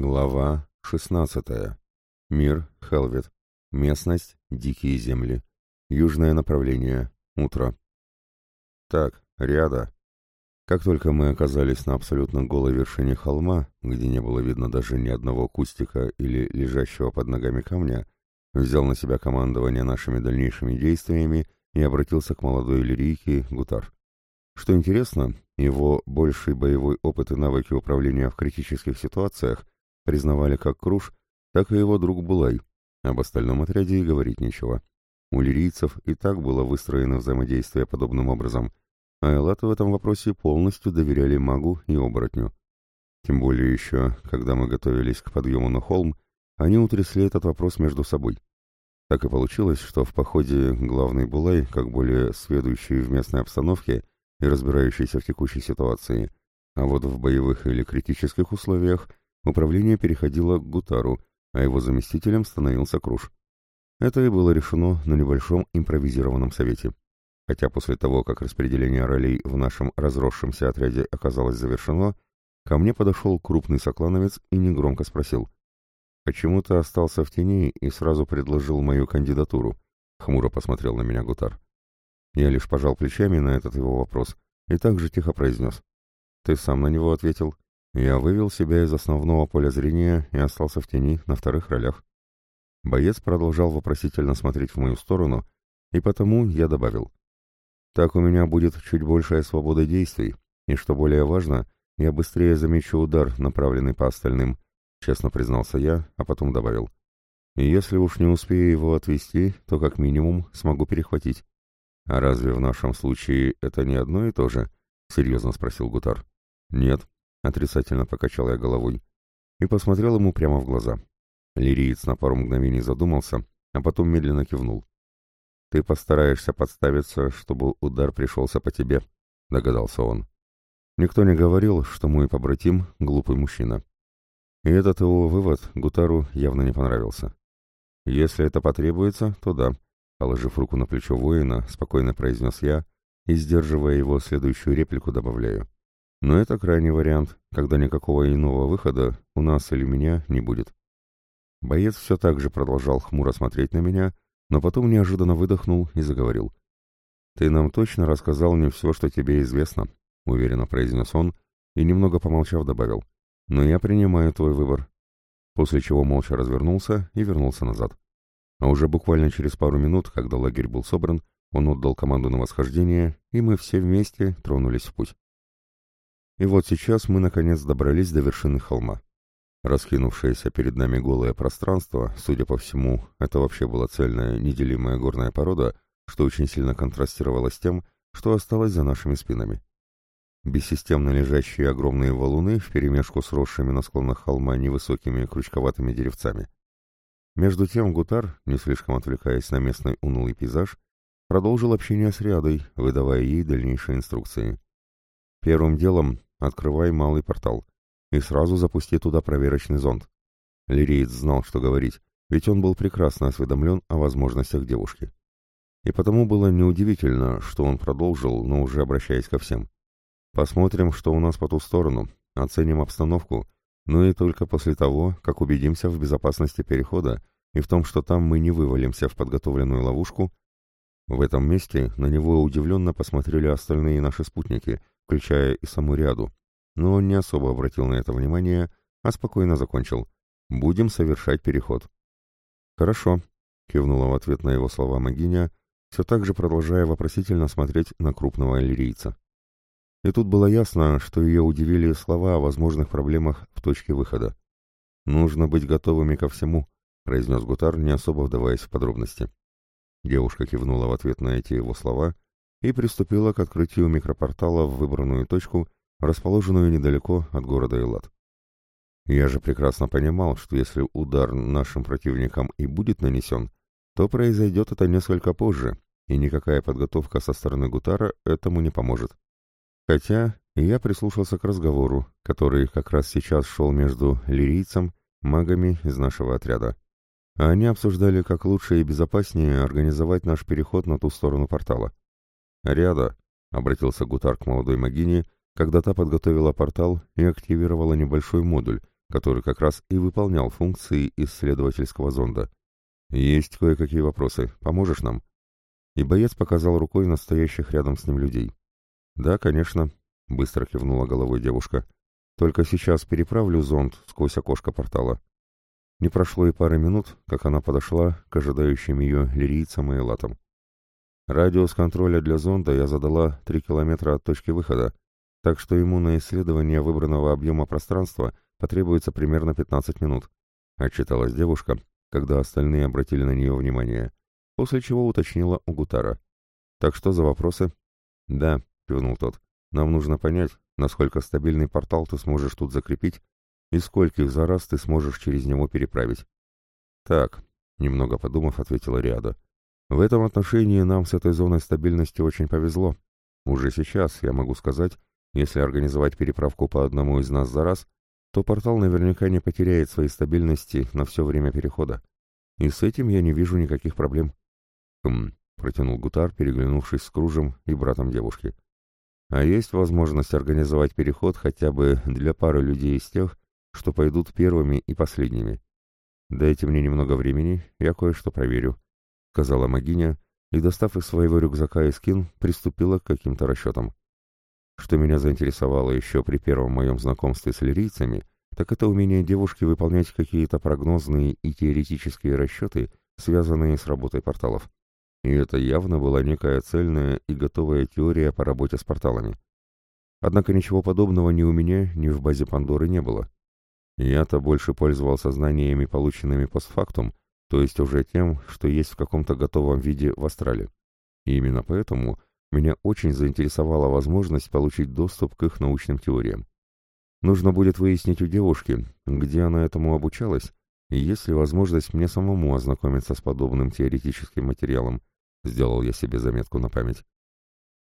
Глава 16. Мир, Хелвет. Местность, Дикие земли. Южное направление. Утро. Так, ряда. Как только мы оказались на абсолютно голой вершине холма, где не было видно даже ни одного кустика или лежащего под ногами камня, взял на себя командование нашими дальнейшими действиями и обратился к молодой лирийке Гутар. Что интересно, его больший боевой опыт и навыки управления в критических ситуациях – признавали как Круш, так и его друг Булай. Об остальном отряде и говорить нечего. У лирийцев и так было выстроено взаимодействие подобным образом, а элаты в этом вопросе полностью доверяли магу и оборотню. Тем более еще, когда мы готовились к подъему на холм, они утрясли этот вопрос между собой. Так и получилось, что в походе главный Булай, как более сведущий в местной обстановке и разбирающийся в текущей ситуации, а вот в боевых или критических условиях Управление переходило к Гутару, а его заместителем становился Круш. Это и было решено на небольшом импровизированном совете. Хотя после того, как распределение ролей в нашем разросшемся отряде оказалось завершено, ко мне подошел крупный соклановец и негромко спросил. «Почему ты остался в тени и сразу предложил мою кандидатуру?» — хмуро посмотрел на меня Гутар. Я лишь пожал плечами на этот его вопрос и также тихо произнес. «Ты сам на него ответил. Я вывел себя из основного поля зрения и остался в тени на вторых ролях. Боец продолжал вопросительно смотреть в мою сторону, и потому я добавил. Так у меня будет чуть большая свобода действий, и, что более важно, я быстрее замечу удар, направленный по остальным, честно признался я, а потом добавил. И если уж не успею его отвести, то как минимум смогу перехватить. А разве в нашем случае это не одно и то же? Серьезно спросил Гутар. Нет, Отрицательно покачал я головой и посмотрел ему прямо в глаза. Лириец на пару мгновений задумался, а потом медленно кивнул. «Ты постараешься подставиться, чтобы удар пришелся по тебе», — догадался он. Никто не говорил, что мой побратим — глупый мужчина. И этот его вывод Гутару явно не понравился. «Если это потребуется, то да», — положив руку на плечо воина, спокойно произнес я и, сдерживая его следующую реплику, добавляю. Но это крайний вариант, когда никакого иного выхода у нас или меня не будет. Боец все так же продолжал хмуро смотреть на меня, но потом неожиданно выдохнул и заговорил. «Ты нам точно рассказал не все, что тебе известно», — уверенно произнес он и, немного помолчав, добавил. «Но я принимаю твой выбор». После чего молча развернулся и вернулся назад. А уже буквально через пару минут, когда лагерь был собран, он отдал команду на восхождение, и мы все вместе тронулись в путь. И вот сейчас мы наконец добрались до вершины холма. Раскинувшееся перед нами голое пространство, судя по всему, это вообще была цельная неделимая горная порода, что очень сильно контрастировало с тем, что осталось за нашими спинами. Бессистемно лежащие огромные валуны вперемешку с росшими на склонах холма невысокими крючковатыми деревцами. Между тем Гутар, не слишком отвлекаясь на местный унылый пейзаж, продолжил общение с Рядой, выдавая ей дальнейшие инструкции. Первым делом Открывай малый портал и сразу запусти туда проверочный зонд. Лиреец знал, что говорить, ведь он был прекрасно осведомлен о возможностях девушки. И потому было неудивительно, что он продолжил, но уже обращаясь ко всем. Посмотрим, что у нас по ту сторону, оценим обстановку, но и только после того, как убедимся в безопасности перехода и в том, что там мы не вывалимся в подготовленную ловушку. В этом месте на него удивленно посмотрели остальные наши спутники, включая и саму ряду, но он не особо обратил на это внимание, а спокойно закончил. «Будем совершать переход». «Хорошо», — кивнула в ответ на его слова Магиня, все так же продолжая вопросительно смотреть на крупного иллирийца. И тут было ясно, что ее удивили слова о возможных проблемах в точке выхода. «Нужно быть готовыми ко всему», — произнес Гутар, не особо вдаваясь в подробности. Девушка кивнула в ответ на эти его слова — и приступила к открытию микропортала в выбранную точку, расположенную недалеко от города Элат. Я же прекрасно понимал, что если удар нашим противникам и будет нанесен, то произойдет это несколько позже, и никакая подготовка со стороны Гутара этому не поможет. Хотя я прислушался к разговору, который как раз сейчас шел между лирийцем, магами из нашего отряда. А они обсуждали, как лучше и безопаснее организовать наш переход на ту сторону портала. «Ряда», — обратился Гутар к молодой магине, когда та подготовила портал и активировала небольшой модуль, который как раз и выполнял функции исследовательского зонда. «Есть кое-какие вопросы. Поможешь нам?» И боец показал рукой настоящих рядом с ним людей. «Да, конечно», — быстро кивнула головой девушка. «Только сейчас переправлю зонд сквозь окошко портала». Не прошло и пары минут, как она подошла к ожидающим ее лирийцам и латам. Радиус контроля для зонда я задала 3 километра от точки выхода, так что ему на исследование выбранного объема пространства потребуется примерно 15 минут, отчиталась девушка, когда остальные обратили на нее внимание, после чего уточнила у Гутара. «Так что за вопросы?» «Да», — кивнул тот, — «нам нужно понять, насколько стабильный портал ты сможешь тут закрепить и скольких за раз ты сможешь через него переправить». «Так», — немного подумав, ответила Риада, — в этом отношении нам с этой зоной стабильности очень повезло. Уже сейчас, я могу сказать, если организовать переправку по одному из нас за раз, то портал наверняка не потеряет своей стабильности на все время перехода. И с этим я не вижу никаких проблем. Хм, протянул Гутар, переглянувшись с Кружем и братом девушки. А есть возможность организовать переход хотя бы для пары людей из тех, что пойдут первыми и последними. Дайте мне немного времени, я кое-что проверю. — сказала Магиня, и, достав из своего рюкзака и скин, приступила к каким-то расчетам. Что меня заинтересовало еще при первом моем знакомстве с лирийцами, так это умение девушки выполнять какие-то прогнозные и теоретические расчеты, связанные с работой порталов. И это явно была некая цельная и готовая теория по работе с порталами. Однако ничего подобного ни у меня, ни в базе Пандоры не было. Я-то больше пользовался знаниями, полученными постфактум, то есть уже тем, что есть в каком-то готовом виде в астрале. И именно поэтому меня очень заинтересовала возможность получить доступ к их научным теориям. Нужно будет выяснить у девушки, где она этому обучалась, и есть ли возможность мне самому ознакомиться с подобным теоретическим материалом, сделал я себе заметку на память.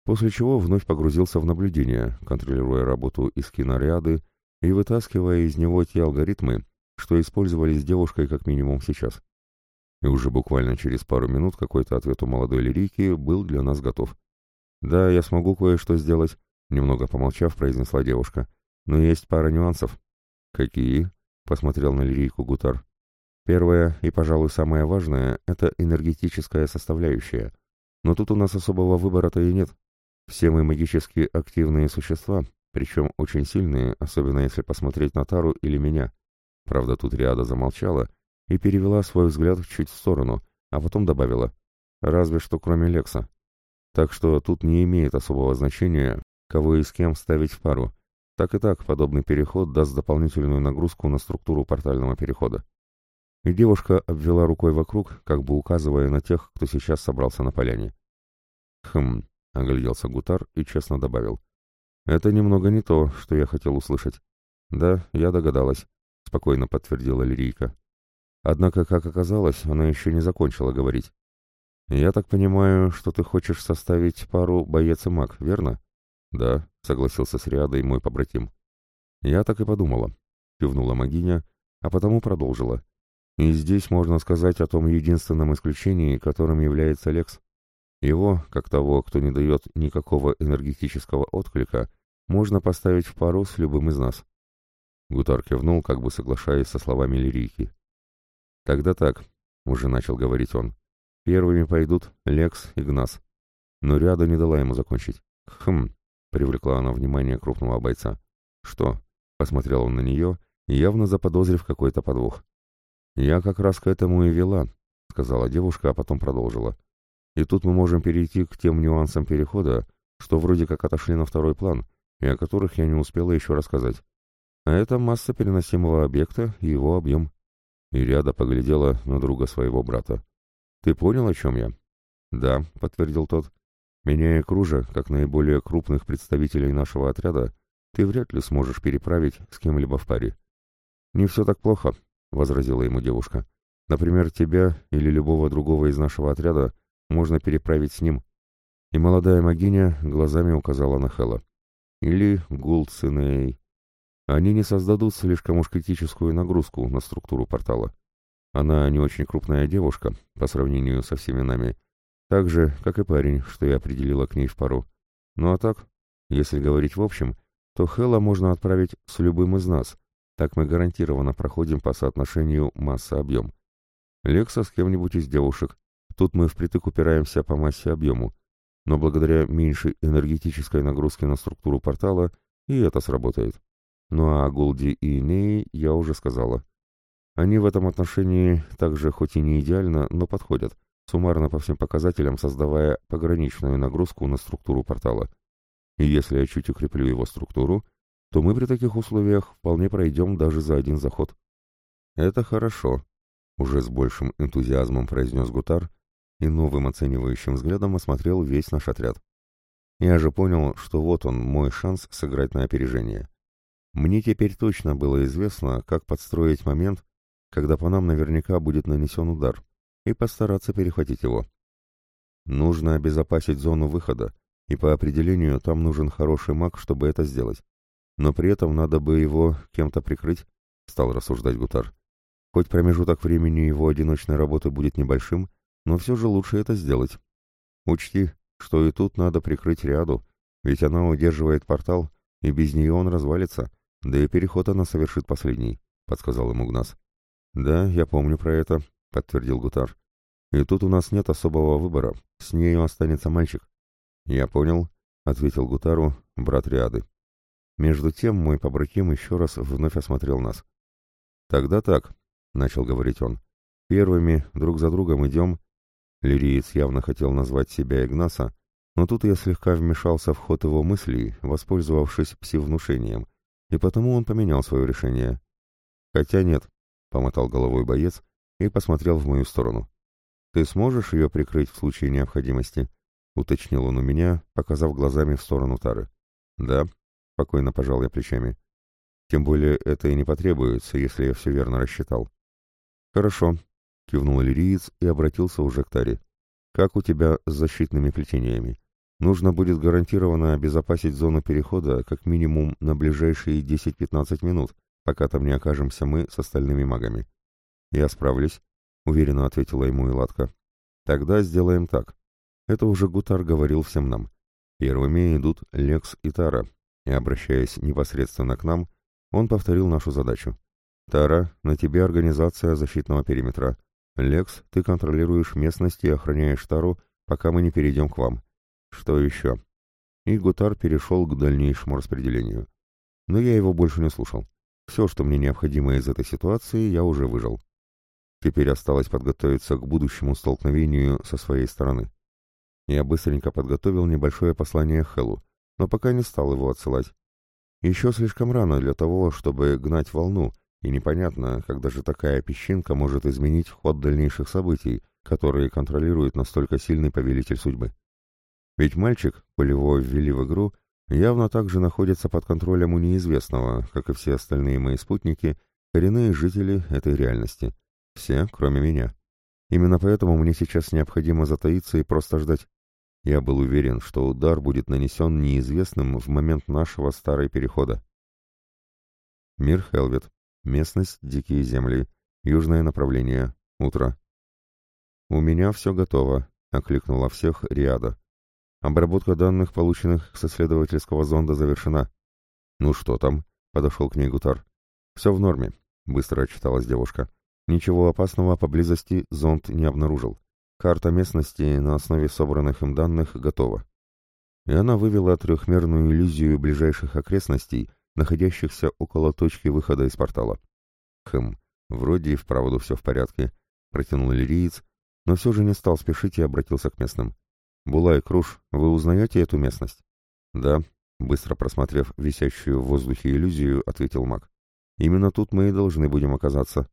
После чего вновь погрузился в наблюдение, контролируя работу из кинориады и вытаскивая из него те алгоритмы, что использовались девушкой как минимум сейчас и уже буквально через пару минут какой-то ответ у молодой лирийки был для нас готов. «Да, я смогу кое-что сделать», — немного помолчав, произнесла девушка. «Но есть пара нюансов». «Какие?» — посмотрел на лирийку Гутар. «Первое и, пожалуй, самое важное — это энергетическая составляющая. Но тут у нас особого выбора-то и нет. Все мы магически активные существа, причем очень сильные, особенно если посмотреть на Тару или меня. Правда, тут Риада замолчала, и перевела свой взгляд чуть в сторону, а потом добавила «разве что кроме Лекса». Так что тут не имеет особого значения, кого и с кем ставить в пару. Так и так подобный переход даст дополнительную нагрузку на структуру портального перехода. И девушка обвела рукой вокруг, как бы указывая на тех, кто сейчас собрался на поляне. «Хм», — огляделся Гутар и честно добавил. «Это немного не то, что я хотел услышать». «Да, я догадалась», — спокойно подтвердила Лирийка. Однако, как оказалось, она еще не закончила говорить. «Я так понимаю, что ты хочешь составить пару боец и маг, верно?» «Да», — согласился с Риадой мой побратим. «Я так и подумала», — кивнула магиня, а потому продолжила. «И здесь можно сказать о том единственном исключении, которым является Лекс. Его, как того, кто не дает никакого энергетического отклика, можно поставить в пару с любым из нас». Гутар кивнул, как бы соглашаясь со словами лирийки. «Тогда так», — уже начал говорить он. «Первыми пойдут Лекс и Гнас». Но Ряда не дала ему закончить. «Хм», — привлекла она внимание крупного бойца. «Что?» — посмотрел он на нее, явно заподозрив какой-то подвох. «Я как раз к этому и вела», — сказала девушка, а потом продолжила. «И тут мы можем перейти к тем нюансам перехода, что вроде как отошли на второй план, и о которых я не успела еще рассказать. А это масса переносимого объекта и его объем. И ряда поглядела на друга своего брата. «Ты понял, о чем я?» «Да», — подтвердил тот. «Меняя кружа, как наиболее крупных представителей нашего отряда, ты вряд ли сможешь переправить с кем-либо в паре». «Не все так плохо», — возразила ему девушка. «Например, тебя или любого другого из нашего отряда можно переправить с ним». И молодая магиня глазами указала на Хела. «Или Гулциней, они не создадут слишком уж критическую нагрузку на структуру портала. Она не очень крупная девушка по сравнению со всеми нами, так же, как и парень, что я определила к ней в пару. Ну а так, если говорить в общем, то Хэлла можно отправить с любым из нас, Так мы гарантированно проходим по соотношению масса-объем. Лекса с кем-нибудь из девушек. Тут мы впритык упираемся по массе-объему. Но благодаря меньшей энергетической нагрузке на структуру портала и это сработает. Ну а Голди и Неи я уже сказала. Они в этом отношении также хоть и не идеально, но подходят, суммарно по всем показателям создавая пограничную нагрузку на структуру портала. И если я чуть укреплю его структуру, то мы при таких условиях вполне пройдем даже за один заход. Это хорошо, уже с большим энтузиазмом произнес Гутар и новым оценивающим взглядом осмотрел весь наш отряд. Я же понял, что вот он, мой шанс сыграть на опережение. Мне теперь точно было известно, как подстроить момент, когда по нам наверняка будет нанесен удар, и постараться перехватить его. Нужно обезопасить зону выхода, и по определению там нужен хороший маг, чтобы это сделать. Но при этом надо бы его кем-то прикрыть, стал рассуждать Гутар. Хоть промежуток времени его одиночной работы будет небольшим, но все же лучше это сделать. Учти, что и тут надо прикрыть ряду, ведь она удерживает портал, и без нее он развалится, да и переход она совершит последний, — подсказал ему Гнас. Да, я помню про это, — подтвердил Гутар. И тут у нас нет особого выбора, с нею останется мальчик. Я понял, — ответил Гутару брат Риады. Между тем мой побратим еще раз вновь осмотрел нас. «Тогда так», — начал говорить он. «Первыми друг за другом идем, Лириец явно хотел назвать себя Игнаса, но тут я слегка вмешался в ход его мыслей, воспользовавшись псевнушением, и потому он поменял свое решение. «Хотя нет», — помотал головой боец и посмотрел в мою сторону. «Ты сможешь ее прикрыть в случае необходимости?» — уточнил он у меня, показав глазами в сторону Тары. «Да», — спокойно пожал я плечами. «Тем более это и не потребуется, если я все верно рассчитал». «Хорошо», кивнул лириец и обратился уже к Таре. «Как у тебя с защитными плетениями? Нужно будет гарантированно обезопасить зону перехода как минимум на ближайшие 10-15 минут, пока там не окажемся мы с остальными магами». «Я справлюсь», — уверенно ответила ему Иладка. «Тогда сделаем так. Это уже Гутар говорил всем нам. Первыми идут Лекс и Тара, и, обращаясь непосредственно к нам, он повторил нашу задачу. «Тара, на тебе организация защитного периметра. «Лекс, ты контролируешь местность и охраняешь Тару, пока мы не перейдем к вам. Что еще?» И Гутар перешел к дальнейшему распределению. Но я его больше не слушал. Все, что мне необходимо из этой ситуации, я уже выжил. Теперь осталось подготовиться к будущему столкновению со своей стороны. Я быстренько подготовил небольшое послание Хеллу, но пока не стал его отсылать. Еще слишком рано для того, чтобы гнать волну, и непонятно, когда же такая песчинка может изменить ход дальнейших событий, которые контролирует настолько сильный повелитель судьбы. Ведь мальчик, коли ввели в игру, явно также находится под контролем у неизвестного, как и все остальные мои спутники, коренные жители этой реальности. Все, кроме меня. Именно поэтому мне сейчас необходимо затаиться и просто ждать. Я был уверен, что удар будет нанесен неизвестным в момент нашего старой перехода. Мир Хелвет. Местность — дикие земли. Южное направление. Утро. «У меня все готово», — окликнула всех Риада. «Обработка данных, полученных с исследовательского зонда, завершена». «Ну что там?» — подошел к ней Гутар. «Все в норме», — быстро отчиталась девушка. «Ничего опасного поблизости зонд не обнаружил. Карта местности на основе собранных им данных готова». И она вывела трехмерную иллюзию ближайших окрестностей, находящихся около точки выхода из портала. Хм, вроде и вправду все в порядке, протянул лириец, но все же не стал спешить и обратился к местным. «Булай, Круш, вы узнаете эту местность?» «Да», — быстро просмотрев висящую в воздухе иллюзию, ответил маг. «Именно тут мы и должны будем оказаться».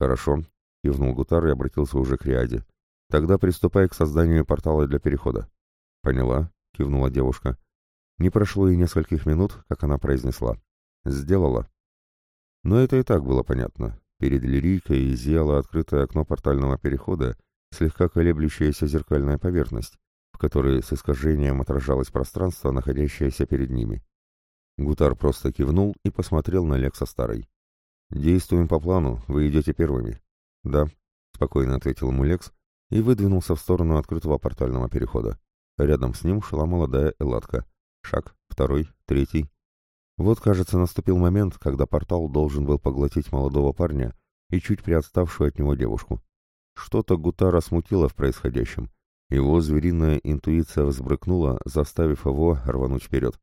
«Хорошо», — кивнул Гутар и обратился уже к Риаде. «Тогда приступай к созданию портала для перехода». «Поняла», — кивнула девушка. Не прошло и нескольких минут, как она произнесла. «Сделала». Но это и так было понятно. Перед лирийкой зияло открытое окно портального перехода, слегка колеблющаяся зеркальная поверхность, в которой с искажением отражалось пространство, находящееся перед ними. Гутар просто кивнул и посмотрел на Лекса Старой. «Действуем по плану, вы идете первыми». «Да», — спокойно ответил ему Лекс и выдвинулся в сторону открытого портального перехода. Рядом с ним шла молодая Элатка. Шаг, второй, третий. Вот, кажется, наступил момент, когда портал должен был поглотить молодого парня и чуть приотставшую от него девушку. Что-то Гутара смутило в происходящем. Его звериная интуиция взбрыкнула, заставив его рвануть вперед.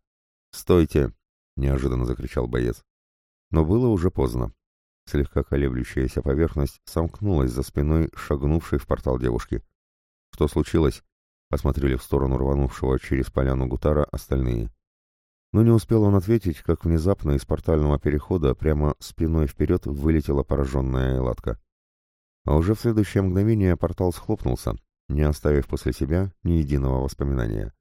«Стойте!» — неожиданно закричал боец. Но было уже поздно. Слегка колеблющаяся поверхность сомкнулась за спиной шагнувшей в портал девушки. «Что случилось?» — посмотрели в сторону рванувшего через поляну Гутара остальные. Но не успел он ответить, как внезапно из портального перехода прямо спиной вперед вылетела пораженная Элатка. А уже в следующее мгновение портал схлопнулся, не оставив после себя ни единого воспоминания.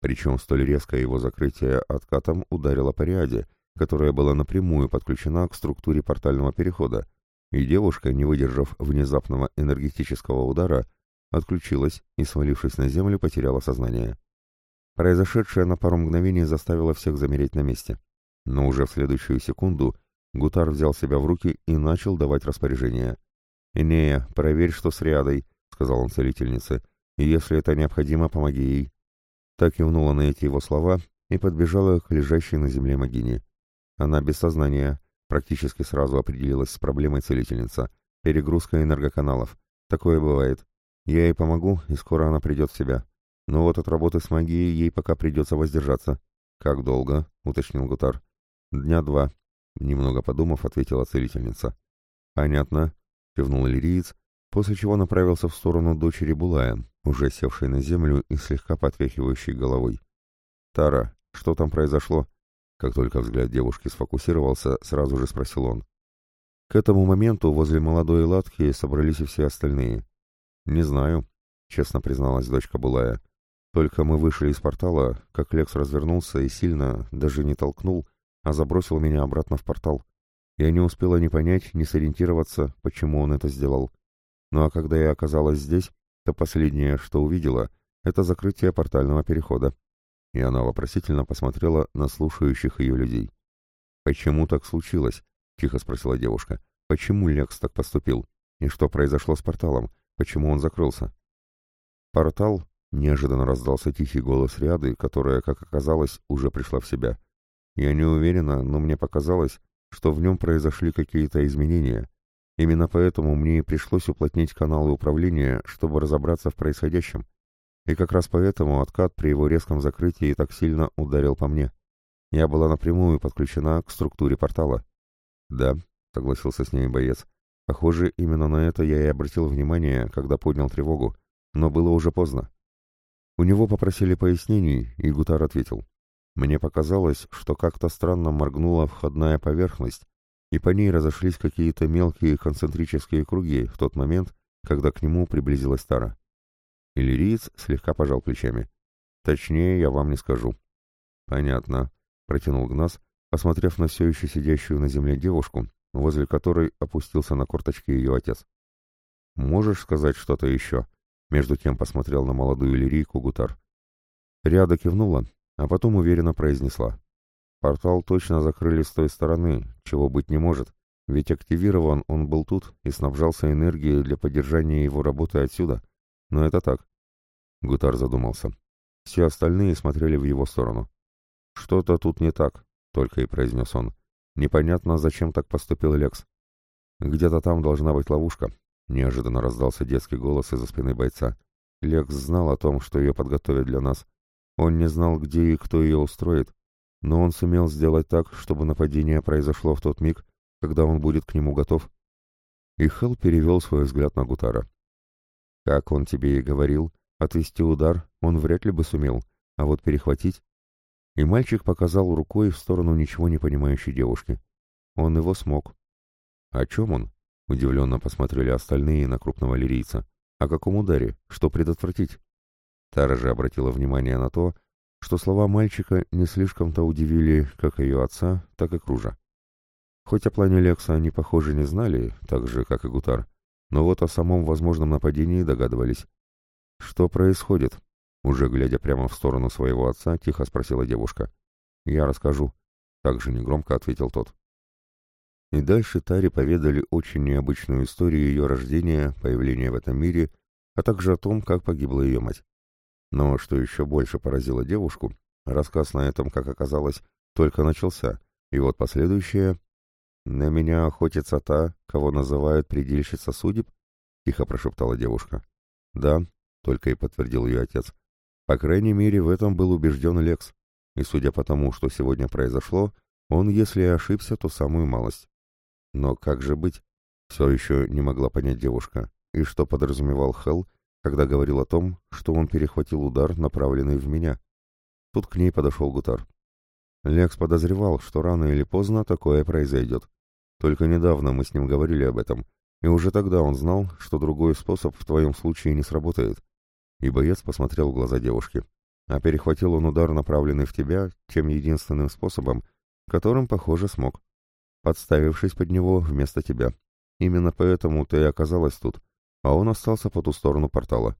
Причем столь резкое его закрытие откатом ударило по Риаде, которая была напрямую подключена к структуре портального перехода, и девушка, не выдержав внезапного энергетического удара, отключилась и, свалившись на землю, потеряла сознание. Произошедшее на пару мгновений заставило всех замереть на месте. Но уже в следующую секунду Гутар взял себя в руки и начал давать распоряжения. «Инея, проверь, что с Риадой», — сказал он целительнице, — «и если это необходимо, помоги ей». Так кивнула на эти его слова и подбежала к лежащей на земле Магине. Она без сознания, практически сразу определилась с проблемой целительница. Перегрузка энергоканалов. Такое бывает. Я ей помогу, и скоро она придет в себя. Но вот от работы с магией ей пока придется воздержаться. «Как долго?» — уточнил Гутар. «Дня два», — немного подумав, ответила целительница. «Понятно», — кивнул лириец, после чего направился в сторону дочери Булая, уже севшей на землю и слегка потряхивающей головой. «Тара, что там произошло?» Как только взгляд девушки сфокусировался, сразу же спросил он. К этому моменту возле молодой ладки собрались и все остальные. «Не знаю», — честно призналась дочка Булая. «Только мы вышли из портала, как Лекс развернулся и сильно, даже не толкнул, а забросил меня обратно в портал. Я не успела ни понять, ни сориентироваться, почему он это сделал. Ну а когда я оказалась здесь, то последнее, что увидела, это закрытие портального перехода и она вопросительно посмотрела на слушающих ее людей. «Почему так случилось?» — тихо спросила девушка. «Почему Лекс так поступил? И что произошло с порталом? Почему он закрылся?» «Портал?» — неожиданно раздался тихий голос Ряды, которая, как оказалось, уже пришла в себя. «Я не уверена, но мне показалось, что в нем произошли какие-то изменения. Именно поэтому мне и пришлось уплотнить каналы управления, чтобы разобраться в происходящем. И как раз поэтому откат при его резком закрытии так сильно ударил по мне. Я была напрямую подключена к структуре портала. Да, согласился с ней боец. Похоже, именно на это я и обратил внимание, когда поднял тревогу, но было уже поздно. У него попросили пояснений, и Гутар ответил. Мне показалось, что как-то странно моргнула входная поверхность, и по ней разошлись какие-то мелкие концентрические круги в тот момент, когда к нему приблизилась Тара. Иллириец слегка пожал плечами. «Точнее, я вам не скажу». «Понятно», — протянул Гнас, посмотрев на все еще сидящую на земле девушку, возле которой опустился на корточки ее отец. «Можешь сказать что-то еще?» — между тем посмотрел на молодую лирийку Гутар. Ряда кивнула, а потом уверенно произнесла. «Портал точно закрыли с той стороны, чего быть не может, ведь активирован он был тут и снабжался энергией для поддержания его работы отсюда. Но это так. Гутар задумался. Все остальные смотрели в его сторону. «Что-то тут не так», — только и произнес он. «Непонятно, зачем так поступил Лекс». «Где-то там должна быть ловушка», — неожиданно раздался детский голос из-за спины бойца. Лекс знал о том, что ее подготовят для нас. Он не знал, где и кто ее устроит, но он сумел сделать так, чтобы нападение произошло в тот миг, когда он будет к нему готов. И Хелл перевел свой взгляд на Гутара. Как он тебе и говорил, отвести удар он вряд ли бы сумел, а вот перехватить... И мальчик показал рукой в сторону ничего не понимающей девушки. Он его смог. О чем он? Удивленно посмотрели остальные на крупного лирийца. О каком ударе? Что предотвратить? Тара же обратила внимание на то, что слова мальчика не слишком-то удивили как ее отца, так и Кружа. Хоть о плане Лекса они, похоже, не знали, так же, как и Гутар, но вот о самом возможном нападении догадывались. «Что происходит?» Уже глядя прямо в сторону своего отца, тихо спросила девушка. «Я расскажу», — также негромко ответил тот. И дальше Таре поведали очень необычную историю ее рождения, появления в этом мире, а также о том, как погибла ее мать. Но что еще больше поразило девушку, рассказ на этом, как оказалось, только начался, и вот последующее... «На меня охотится та, кого называют предельщица судеб?» — тихо прошептала девушка. «Да», — только и подтвердил ее отец. По крайней мере, в этом был убежден Лекс, и судя по тому, что сегодня произошло, он, если и ошибся, то самую малость. Но как же быть? Все еще не могла понять девушка. И что подразумевал Хелл, когда говорил о том, что он перехватил удар, направленный в меня? Тут к ней подошел Гутар. Лекс подозревал, что рано или поздно такое произойдет. Только недавно мы с ним говорили об этом, и уже тогда он знал, что другой способ в твоем случае не сработает. И боец посмотрел в глаза девушки. А перехватил он удар, направленный в тебя, тем единственным способом, которым, похоже, смог. Подставившись под него вместо тебя. Именно поэтому ты и оказалась тут, а он остался по ту сторону портала.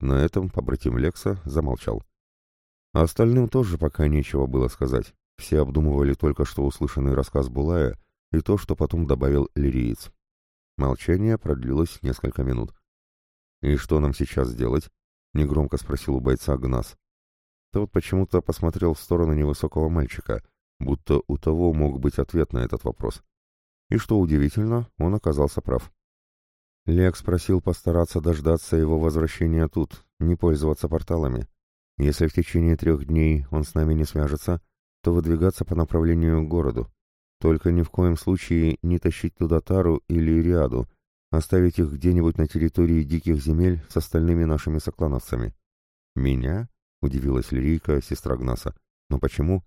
На этом побратим Лекса замолчал. А остальным тоже пока нечего было сказать. Все обдумывали только что услышанный рассказ Булая и то, что потом добавил лириец. Молчание продлилось несколько минут. «И что нам сейчас делать?» — негромко спросил у бойца Гнас. Тот почему-то посмотрел в сторону невысокого мальчика, будто у того мог быть ответ на этот вопрос. И что удивительно, он оказался прав. Лекс просил постараться дождаться его возвращения тут, не пользоваться порталами. Если в течение трех дней он с нами не свяжется, то выдвигаться по направлению к городу. Только ни в коем случае не тащить туда Тару или Риаду, оставить их где-нибудь на территории диких земель с остальными нашими соклановцами. «Меня?» — удивилась Лирийка, сестра Гнаса. «Но почему?»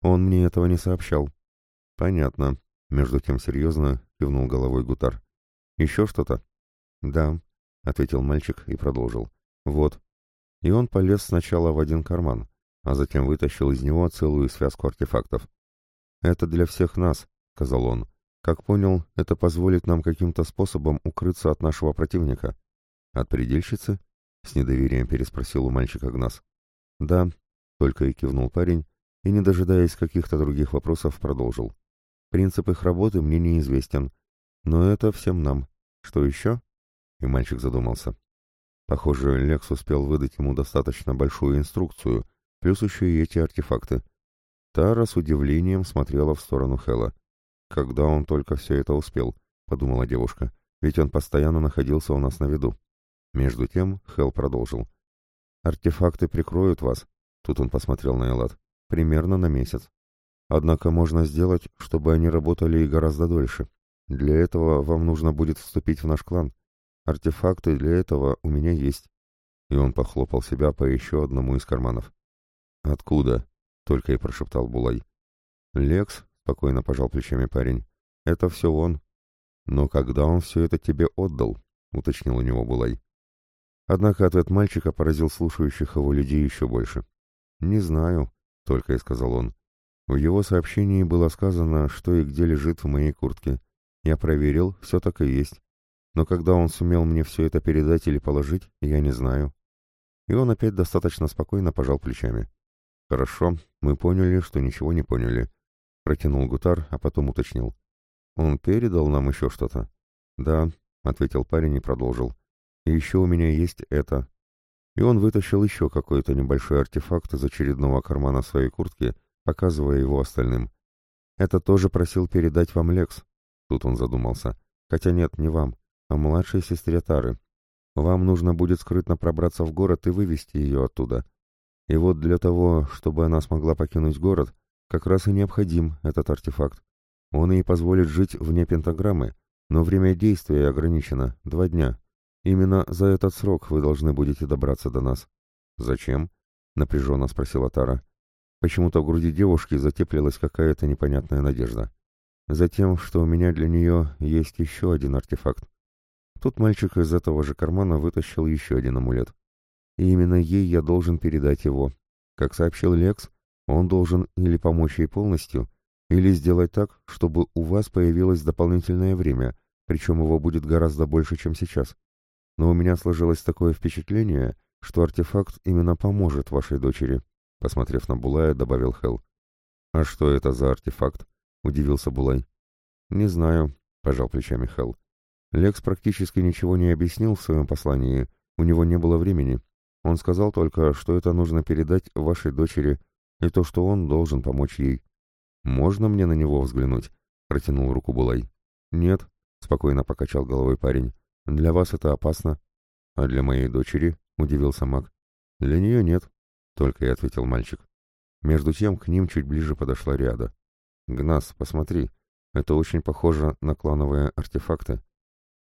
«Он мне этого не сообщал». «Понятно», — между тем серьезно кивнул головой Гутар. «Еще что-то?» «Да», — ответил мальчик и продолжил. «Вот». И он полез сначала в один карман, а затем вытащил из него целую связку артефактов. «Это для всех нас», — сказал он. «Как понял, это позволит нам каким-то способом укрыться от нашего противника». «От предельщицы?» — с недоверием переспросил у мальчика Гнас. «Да», — только и кивнул парень, и, не дожидаясь каких-то других вопросов, продолжил. «Принцип их работы мне неизвестен, но это всем нам. Что еще?» И мальчик задумался. Похоже, Лекс успел выдать ему достаточно большую инструкцию, плюс еще и эти артефакты. Тара с удивлением смотрела в сторону Хела. «Когда он только все это успел?» — подумала девушка. «Ведь он постоянно находился у нас на виду». Между тем Хел продолжил. «Артефакты прикроют вас», — тут он посмотрел на Элат, — «примерно на месяц. Однако можно сделать, чтобы они работали и гораздо дольше. Для этого вам нужно будет вступить в наш клан. Артефакты для этого у меня есть». И он похлопал себя по еще одному из карманов. «Откуда?» — только и прошептал Булай. «Лекс», — спокойно пожал плечами парень, — «это все он». «Но когда он все это тебе отдал?» — уточнил у него Булай. Однако ответ мальчика поразил слушающих его людей еще больше. «Не знаю», — только и сказал он. В его сообщении было сказано, что и где лежит в моей куртке. Я проверил, все так и есть. Но когда он сумел мне все это передать или положить, я не знаю. И он опять достаточно спокойно пожал плечами. «Хорошо, мы поняли, что ничего не поняли», — протянул Гутар, а потом уточнил. «Он передал нам еще что-то?» «Да», — ответил парень и продолжил. «И еще у меня есть это». И он вытащил еще какой-то небольшой артефакт из очередного кармана своей куртки, показывая его остальным. «Это тоже просил передать вам Лекс», — тут он задумался. «Хотя нет, не вам, а младшей сестре Тары. Вам нужно будет скрытно пробраться в город и вывести ее оттуда. И вот для того, чтобы она смогла покинуть город, как раз и необходим этот артефакт. Он ей позволит жить вне пентаграммы, но время действия ограничено — два дня. Именно за этот срок вы должны будете добраться до нас. «Зачем?» — напряженно спросила Тара. Почему-то в груди девушки затеплилась какая-то непонятная надежда. Затем, что у меня для нее есть еще один артефакт. Тут мальчик из этого же кармана вытащил еще один амулет и именно ей я должен передать его. Как сообщил Лекс, он должен или помочь ей полностью, или сделать так, чтобы у вас появилось дополнительное время, причем его будет гораздо больше, чем сейчас. Но у меня сложилось такое впечатление, что артефакт именно поможет вашей дочери», — посмотрев на Булая, добавил Хелл. «А что это за артефакт?» — удивился Булай. «Не знаю», — пожал плечами Хелл. Лекс практически ничего не объяснил в своем послании, у него не было времени, он сказал только, что это нужно передать вашей дочери, и то, что он должен помочь ей. «Можно мне на него взглянуть?» — протянул руку Булай. «Нет», — спокойно покачал головой парень. «Для вас это опасно». «А для моей дочери?» — удивился маг. «Для нее нет», — только и ответил мальчик. Между тем к ним чуть ближе подошла Риада. «Гнас, посмотри, это очень похоже на клановые артефакты».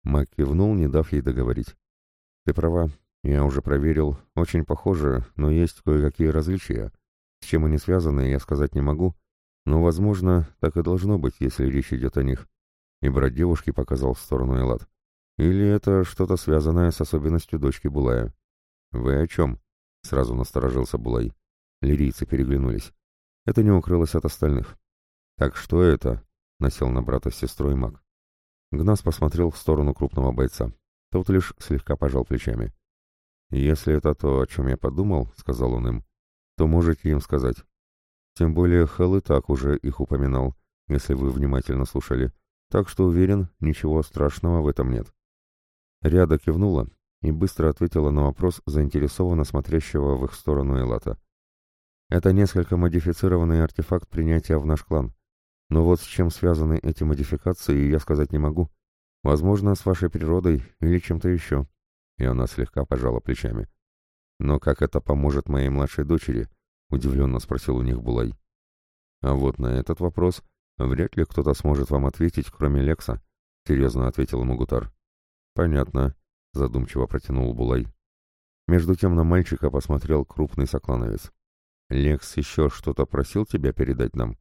Маг кивнул, не дав ей договорить. «Ты права, я уже проверил, очень похоже, но есть кое-какие различия. С чем они связаны, я сказать не могу, но, возможно, так и должно быть, если речь идет о них». И брат девушки показал в сторону Элат. «Или это что-то связанное с особенностью дочки Булая?» «Вы о чем?» — сразу насторожился Булай. Лирийцы переглянулись. Это не укрылось от остальных. «Так что это?» — насел на брата с сестрой маг. Гнас посмотрел в сторону крупного бойца. Тот лишь слегка пожал плечами. «Если это то, о чем я подумал, — сказал он им, — то можете им сказать. Тем более Хелл и так уже их упоминал, если вы внимательно слушали. Так что уверен, ничего страшного в этом нет». Ряда кивнула и быстро ответила на вопрос заинтересованно смотрящего в их сторону Элата. Это несколько модифицированный артефакт принятия в наш клан. Но вот с чем связаны эти модификации, я сказать не могу. Возможно, с вашей природой или чем-то еще. И она слегка пожала плечами. Но как это поможет моей младшей дочери? Удивленно спросил у них Булай. А вот на этот вопрос вряд ли кто-то сможет вам ответить, кроме Лекса, серьезно ответил ему Гутар. Понятно, задумчиво протянул Булай. Между тем на мальчика посмотрел крупный соклановец. «Лекс еще что-то просил тебя передать нам?»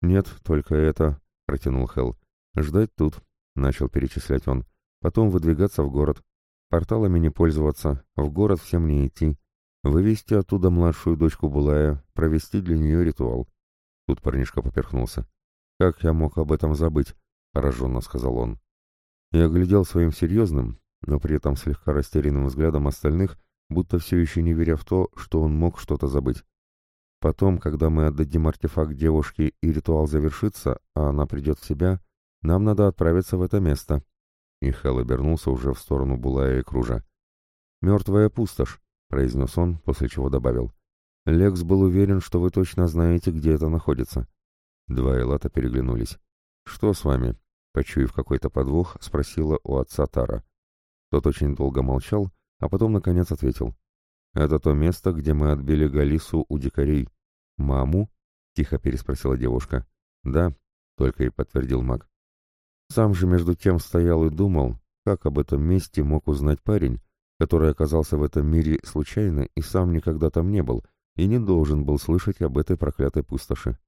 «Нет, только это», — протянул Хелл. «Ждать тут», — начал перечислять он. «Потом выдвигаться в город. Порталами не пользоваться, в город всем не идти. Вывести оттуда младшую дочку Булая, провести для нее ритуал». Тут парнишка поперхнулся. «Как я мог об этом забыть?» — пораженно сказал он. И оглядел своим серьезным, но при этом слегка растерянным взглядом остальных, будто все еще не веря в то, что он мог что-то забыть. Потом, когда мы отдадим артефакт девушке и ритуал завершится, а она придет в себя, нам надо отправиться в это место». И Хелл обернулся уже в сторону Булая и Кружа. «Мертвая пустошь», — произнес он, после чего добавил. «Лекс был уверен, что вы точно знаете, где это находится». Два Элата переглянулись. «Что с вами?» — почуяв какой-то подвох, спросила у отца Тара. Тот очень долго молчал, а потом, наконец, ответил. «Это то место, где мы отбили Галису у дикарей». «Маму?» — тихо переспросила девушка. «Да», — только и подтвердил маг. Сам же между тем стоял и думал, как об этом месте мог узнать парень, который оказался в этом мире случайно и сам никогда там не был, и не должен был слышать об этой проклятой пустоши.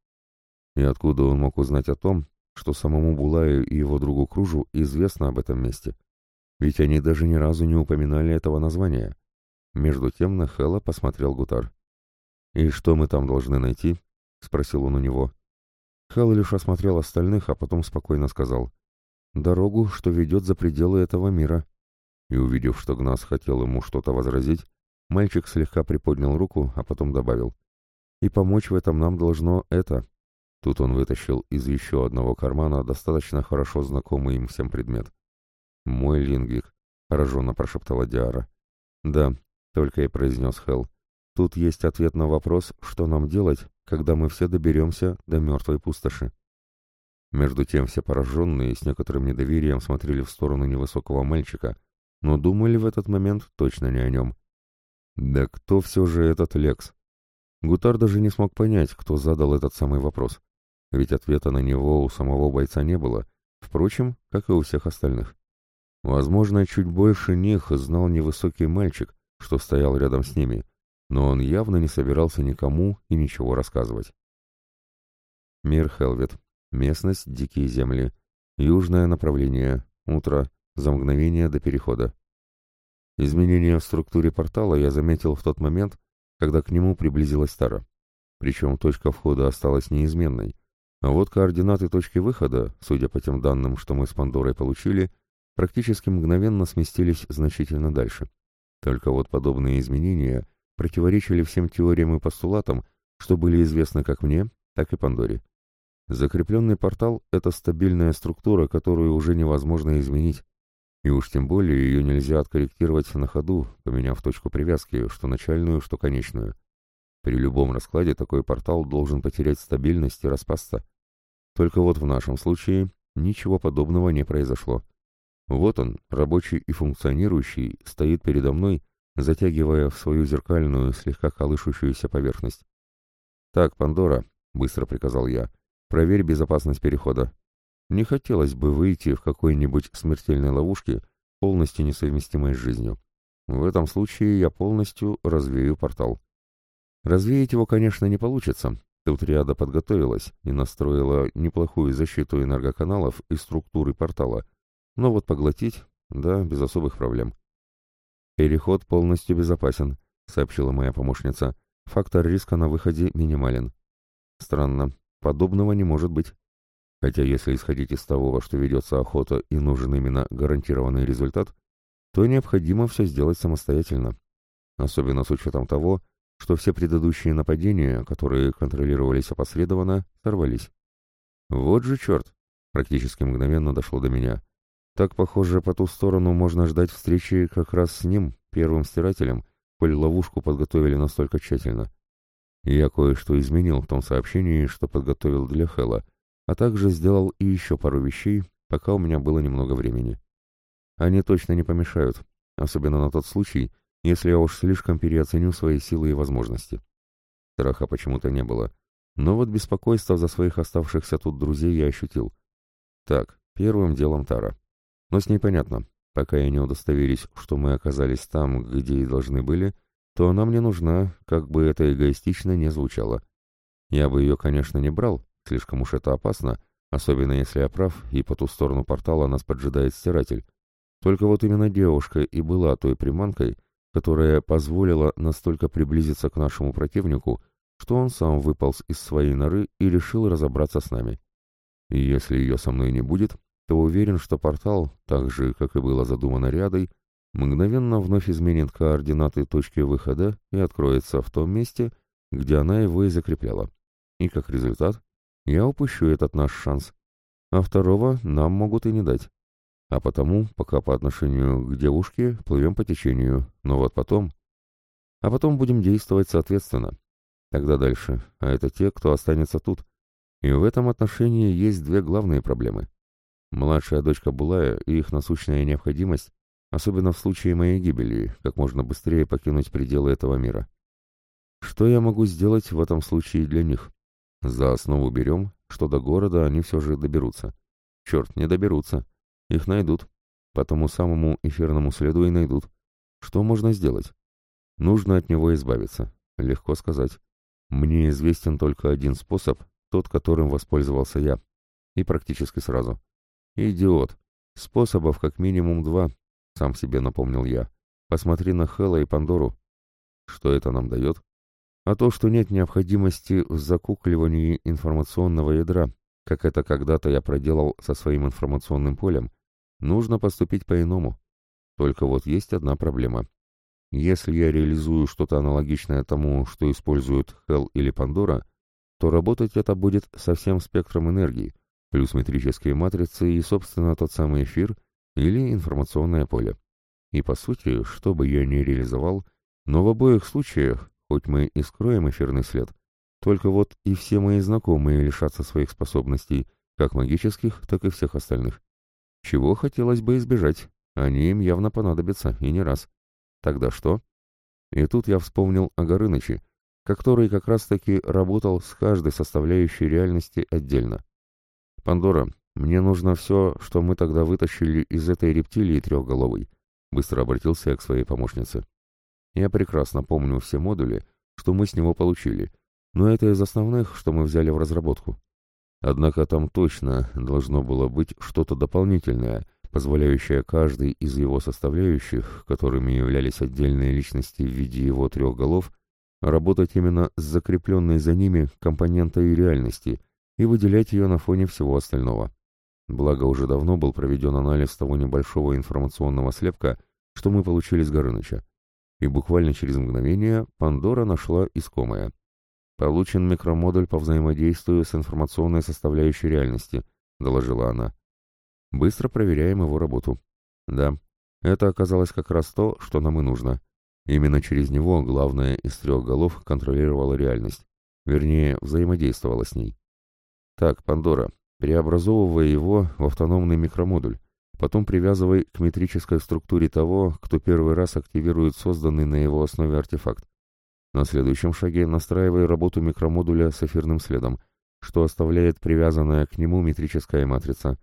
И откуда он мог узнать о том, что самому Булаю и его другу Кружу известно об этом месте? Ведь они даже ни разу не упоминали этого названия. Между тем на Хэлла посмотрел Гутар. «И что мы там должны найти?» — спросил он у него. Хэлл лишь осмотрел остальных, а потом спокойно сказал. «Дорогу, что ведет за пределы этого мира». И увидев, что Гнас хотел ему что-то возразить, мальчик слегка приподнял руку, а потом добавил. «И помочь в этом нам должно это». Тут он вытащил из еще одного кармана достаточно хорошо знакомый им всем предмет. «Мой лингвик», — пораженно прошептала Диара. «Да, только и произнес Хелл. Тут есть ответ на вопрос, что нам делать, когда мы все доберемся до мертвой пустоши. Между тем все пораженные с некоторым недоверием смотрели в сторону невысокого мальчика, но думали в этот момент точно не о нем. Да кто все же этот Лекс? Гутар даже не смог понять, кто задал этот самый вопрос, ведь ответа на него у самого бойца не было, впрочем, как и у всех остальных. Возможно, чуть больше них знал невысокий мальчик, что стоял рядом с ними, но он явно не собирался никому и ничего рассказывать. Мир Хелвет. Местность Дикие земли. Южное направление. Утро. За мгновение до перехода. Изменения в структуре портала я заметил в тот момент, когда к нему приблизилась Тара. Причем точка входа осталась неизменной. А вот координаты точки выхода, судя по тем данным, что мы с Пандорой получили, практически мгновенно сместились значительно дальше. Только вот подобные изменения противоречили всем теориям и постулатам, что были известны как мне, так и Пандоре. Закрепленный портал — это стабильная структура, которую уже невозможно изменить, и уж тем более ее нельзя откорректировать на ходу, поменяв точку привязки, что начальную, что конечную. При любом раскладе такой портал должен потерять стабильность и распасться. Только вот в нашем случае ничего подобного не произошло. Вот он, рабочий и функционирующий, стоит передо мной, затягивая в свою зеркальную, слегка колышущуюся поверхность. «Так, Пандора», — быстро приказал я, — «проверь безопасность перехода. Не хотелось бы выйти в какой-нибудь смертельной ловушке, полностью несовместимой с жизнью. В этом случае я полностью развею портал. Развеять его, конечно, не получится. Тут Риада подготовилась и настроила неплохую защиту энергоканалов и структуры портала. Но вот поглотить, да, без особых проблем. «Переход полностью безопасен», — сообщила моя помощница. «Фактор риска на выходе минимален». «Странно. Подобного не может быть. Хотя если исходить из того, во что ведется охота и нужен именно гарантированный результат, то необходимо все сделать самостоятельно. Особенно с учетом того, что все предыдущие нападения, которые контролировались опосредованно, сорвались. Вот же черт! Практически мгновенно дошло до меня. Так, похоже, по ту сторону можно ждать встречи как раз с ним, первым стирателем, коль ловушку подготовили настолько тщательно. Я кое-что изменил в том сообщении, что подготовил для Хэла, а также сделал и еще пару вещей, пока у меня было немного времени. Они точно не помешают, особенно на тот случай, если я уж слишком переоценю свои силы и возможности. Страха почему-то не было, но вот беспокойство за своих оставшихся тут друзей я ощутил. Так, первым делом Тара. Но с ней понятно, пока я не удостоверюсь, что мы оказались там, где и должны были, то она мне нужна, как бы это эгоистично не звучало. Я бы ее, конечно, не брал, слишком уж это опасно, особенно если я прав, и по ту сторону портала нас поджидает стиратель. Только вот именно девушка и была той приманкой, которая позволила настолько приблизиться к нашему противнику, что он сам выполз из своей норы и решил разобраться с нами. Если ее со мной не будет, то уверен, что портал, так же, как и было задумано рядой, мгновенно вновь изменит координаты точки выхода и откроется в том месте, где она его и закрепляла. И как результат, я упущу этот наш шанс, а второго нам могут и не дать. А потому, пока по отношению к девушке, плывем по течению, но вот потом... А потом будем действовать соответственно. Тогда дальше, а это те, кто останется тут. И в этом отношении есть две главные проблемы. Младшая дочка Булая и их насущная необходимость, особенно в случае моей гибели, как можно быстрее покинуть пределы этого мира. Что я могу сделать в этом случае для них? За основу берем, что до города они все же доберутся. Черт, не доберутся. Их найдут. По тому самому эфирному следу и найдут. Что можно сделать? Нужно от него избавиться. Легко сказать. Мне известен только один способ, тот, которым воспользовался я. И практически сразу. Идиот. Способов как минимум два, сам себе напомнил я. Посмотри на Хэлла и Пандору. Что это нам дает? А то, что нет необходимости в закукливании информационного ядра, как это когда-то я проделал со своим информационным полем, Нужно поступить по-иному. Только вот есть одна проблема. Если я реализую что-то аналогичное тому, что используют Hell или Пандора, то работать это будет со всем спектром энергии, плюс метрические матрицы и, собственно, тот самый эфир или информационное поле. И, по сути, что бы я ни реализовал, но в обоих случаях, хоть мы и скроем эфирный след, только вот и все мои знакомые лишатся своих способностей, как магических, так и всех остальных. Чего хотелось бы избежать, они им явно понадобятся, и не раз. Тогда что? И тут я вспомнил о Горыныче, который как раз-таки работал с каждой составляющей реальности отдельно. «Пандора, мне нужно все, что мы тогда вытащили из этой рептилии трехголовой», быстро обратился я к своей помощнице. «Я прекрасно помню все модули, что мы с него получили, но это из основных, что мы взяли в разработку. Однако там точно должно было быть что-то дополнительное, позволяющее каждой из его составляющих, которыми являлись отдельные личности в виде его трех голов, работать именно с закрепленной за ними компонентой реальности и выделять ее на фоне всего остального. Благо уже давно был проведен анализ того небольшого информационного слепка, что мы получили с Горыныча. И буквально через мгновение Пандора нашла искомое. «Получен микромодуль по взаимодействию с информационной составляющей реальности», — доложила она. «Быстро проверяем его работу». «Да, это оказалось как раз то, что нам и нужно. Именно через него главная из трех голов контролировала реальность. Вернее, взаимодействовала с ней. Так, Пандора, преобразовывая его в автономный микромодуль, потом привязывай к метрической структуре того, кто первый раз активирует созданный на его основе артефакт. На следующем шаге настраивай работу микромодуля с эфирным следом, что оставляет привязанная к нему метрическая матрица.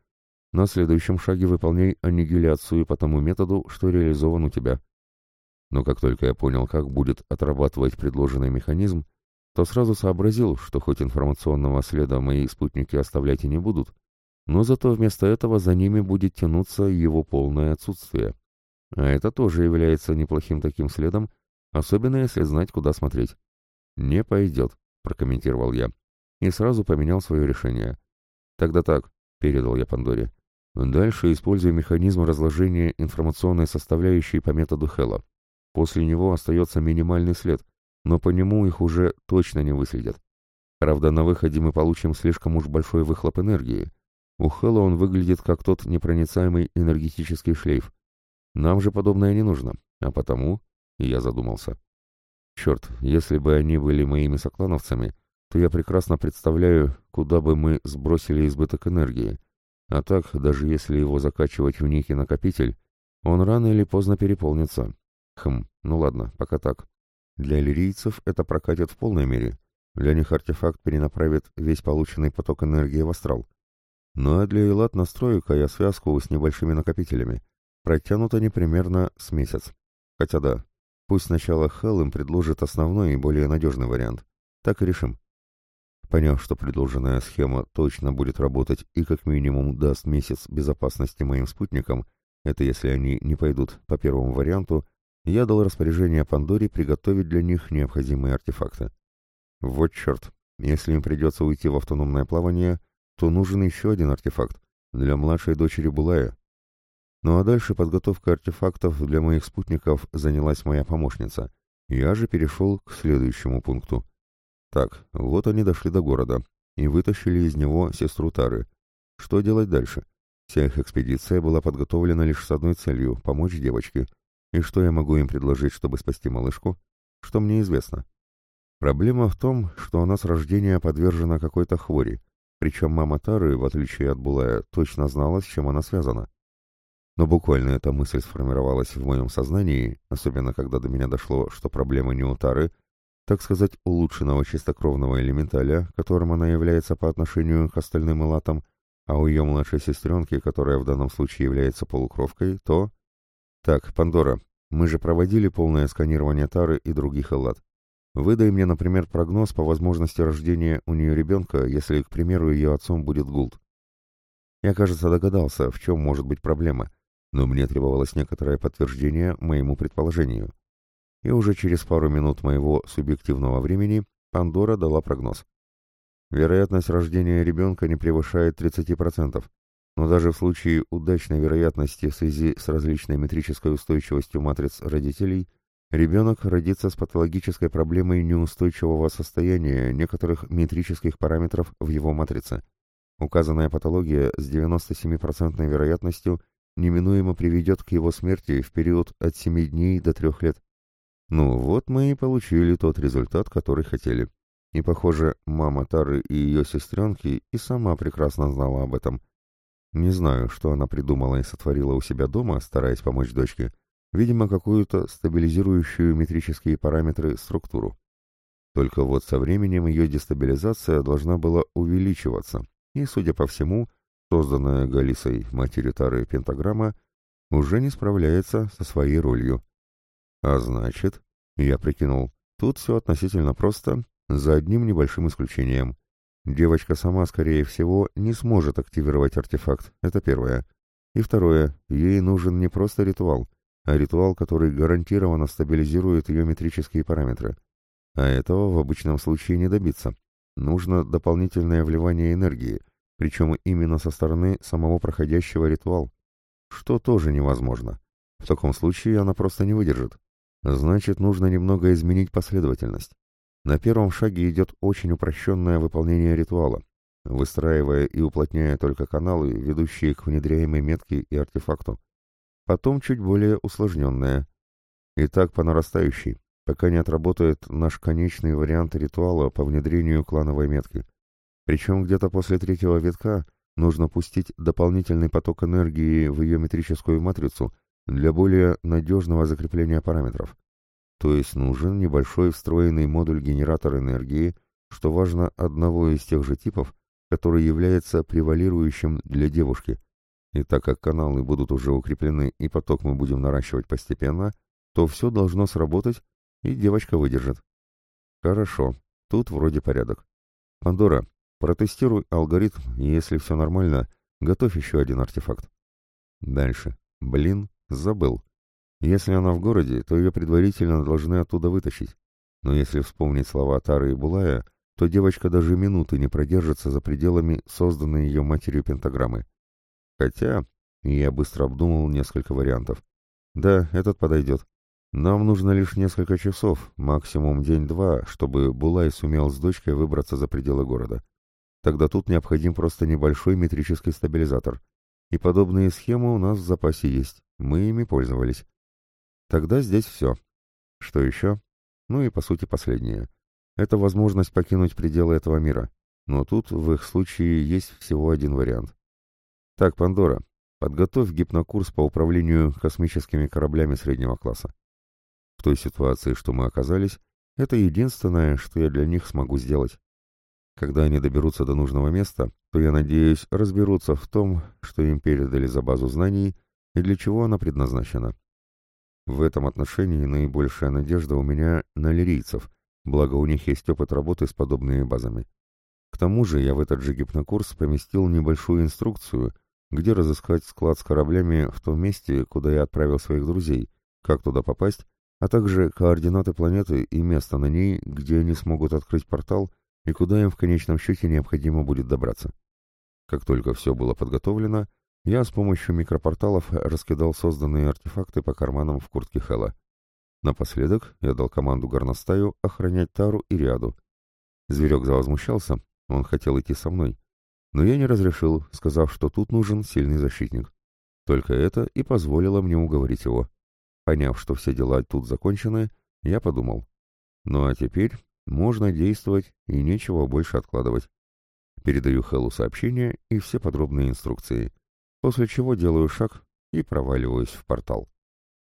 На следующем шаге выполняй аннигиляцию по тому методу, что реализован у тебя. Но как только я понял, как будет отрабатывать предложенный механизм, то сразу сообразил, что хоть информационного следа мои спутники оставлять и не будут, но зато вместо этого за ними будет тянуться его полное отсутствие. А это тоже является неплохим таким следом, особенно если знать, куда смотреть. «Не пойдет», — прокомментировал я, и сразу поменял свое решение. «Тогда так», — передал я Пандоре. «Дальше используй механизм разложения информационной составляющей по методу Хэлла. После него остается минимальный след, но по нему их уже точно не выследят. Правда, на выходе мы получим слишком уж большой выхлоп энергии. У Хэлла он выглядит как тот непроницаемый энергетический шлейф. Нам же подобное не нужно, а потому... Я задумался. Черт, если бы они были моими соклановцами, то я прекрасно представляю, куда бы мы сбросили избыток энергии. А так, даже если его закачивать в некий накопитель, он рано или поздно переполнится. Хм, ну ладно, пока так. Для лирийцев это прокатит в полной мере. Для них артефакт перенаправит весь полученный поток энергии в астрал. Ну а для Элат настройка я связку с небольшими накопителями. Протянут они примерно с месяц. Хотя да, пусть сначала Хелл им предложит основной и более надежный вариант. Так и решим. Поняв, что предложенная схема точно будет работать и как минимум даст месяц безопасности моим спутникам, это если они не пойдут по первому варианту, я дал распоряжение Пандоре приготовить для них необходимые артефакты. Вот черт, если им придется уйти в автономное плавание, то нужен еще один артефакт для младшей дочери Булая. Ну а дальше подготовка артефактов для моих спутников занялась моя помощница. Я же перешел к следующему пункту. Так, вот они дошли до города и вытащили из него сестру Тары. Что делать дальше? Вся их экспедиция была подготовлена лишь с одной целью — помочь девочке — и что я могу им предложить, чтобы спасти малышку? Что мне известно? Проблема в том, что она с рождения подвержена какой-то хвори, причем мама Тары, в отличие от Булая, точно знала, с чем она связана. Но буквально эта мысль сформировалась в моем сознании, особенно когда до меня дошло, что проблема не у Тары, так сказать, улучшенного чистокровного элементаля, которым она является по отношению к остальным элатам, а у ее младшей сестренки, которая в данном случае является полукровкой, то... «Так, Пандора, мы же проводили полное сканирование Тары и других Эллад. Выдай мне, например, прогноз по возможности рождения у нее ребенка, если, к примеру, ее отцом будет Гулд». Я, кажется, догадался, в чем может быть проблема, но мне требовалось некоторое подтверждение моему предположению. И уже через пару минут моего субъективного времени Пандора дала прогноз. Вероятность рождения ребенка не превышает 30%. Но даже в случае удачной вероятности в связи с различной метрической устойчивостью матриц родителей, ребенок родится с патологической проблемой неустойчивого состояния некоторых метрических параметров в его матрице. Указанная патология с 97% вероятностью неминуемо приведет к его смерти в период от 7 дней до 3 лет. Ну вот мы и получили тот результат, который хотели. И, похоже, мама Тары и ее сестренки и сама прекрасно знала об этом. Не знаю, что она придумала и сотворила у себя дома, стараясь помочь дочке. Видимо, какую-то стабилизирующую метрические параметры структуру. Только вот со временем ее дестабилизация должна была увеличиваться, и, судя по всему, созданная Галисой, матерью Тары, пентаграмма уже не справляется со своей ролью. А значит, я прикинул, тут все относительно просто, за одним небольшим исключением. Девочка сама, скорее всего, не сможет активировать артефакт, это первое. И второе, ей нужен не просто ритуал, а ритуал, который гарантированно стабилизирует ее метрические параметры. А этого в обычном случае не добиться. Нужно дополнительное вливание энергии, причем именно со стороны самого проходящего ритуал, что тоже невозможно. В таком случае она просто не выдержит. Значит, нужно немного изменить последовательность. На первом шаге идет очень упрощенное выполнение ритуала, выстраивая и уплотняя только каналы, ведущие к внедряемой метке и артефакту. Потом чуть более усложненное. И так по нарастающей, пока не отработает наш конечный вариант ритуала по внедрению клановой метки. Причем где-то после третьего витка нужно пустить дополнительный поток энергии в ее метрическую матрицу для более надежного закрепления параметров. То есть нужен небольшой встроенный модуль-генератор энергии, что важно одного из тех же типов, который является превалирующим для девушки. И так как каналы будут уже укреплены и поток мы будем наращивать постепенно, то все должно сработать, и девочка выдержит. Хорошо, тут вроде порядок. Пандора, протестируй алгоритм, и если все нормально, готовь еще один артефакт. Дальше. Блин, забыл. Если она в городе, то ее предварительно должны оттуда вытащить. Но если вспомнить слова Тары и Булая, то девочка даже минуты не продержится за пределами созданной ее матерью пентаграммы. Хотя, я быстро обдумал несколько вариантов. Да, этот подойдет. Нам нужно лишь несколько часов, максимум день-два, чтобы Булай сумел с дочкой выбраться за пределы города. Тогда тут необходим просто небольшой метрический стабилизатор. И подобные схемы у нас в запасе есть, мы ими пользовались. Тогда здесь все. Что еще? Ну и по сути последнее. Это возможность покинуть пределы этого мира. Но тут в их случае есть всего один вариант. Так, Пандора, подготовь гипнокурс по управлению космическими кораблями среднего класса. В той ситуации, что мы оказались, это единственное, что я для них смогу сделать. Когда они доберутся до нужного места, то, я надеюсь, разберутся в том, что им передали за базу знаний и для чего она предназначена. В этом отношении наибольшая надежда у меня на лирийцев, благо у них есть опыт работы с подобными базами. К тому же я в этот же гипнокурс поместил небольшую инструкцию, где разыскать склад с кораблями в том месте, куда я отправил своих друзей, как туда попасть, а также координаты планеты и место на ней, где они смогут открыть портал и куда им в конечном счете необходимо будет добраться. Как только все было подготовлено, я с помощью микропорталов раскидал созданные артефакты по карманам в куртке Хэла. Напоследок я дал команду горностаю охранять Тару и Риаду. Зверек завозмущался, он хотел идти со мной. Но я не разрешил, сказав, что тут нужен сильный защитник. Только это и позволило мне уговорить его. Поняв, что все дела тут закончены, я подумал. Ну а теперь можно действовать и нечего больше откладывать. Передаю Хэллу сообщение и все подробные инструкции, после чего делаю шаг и проваливаюсь в портал.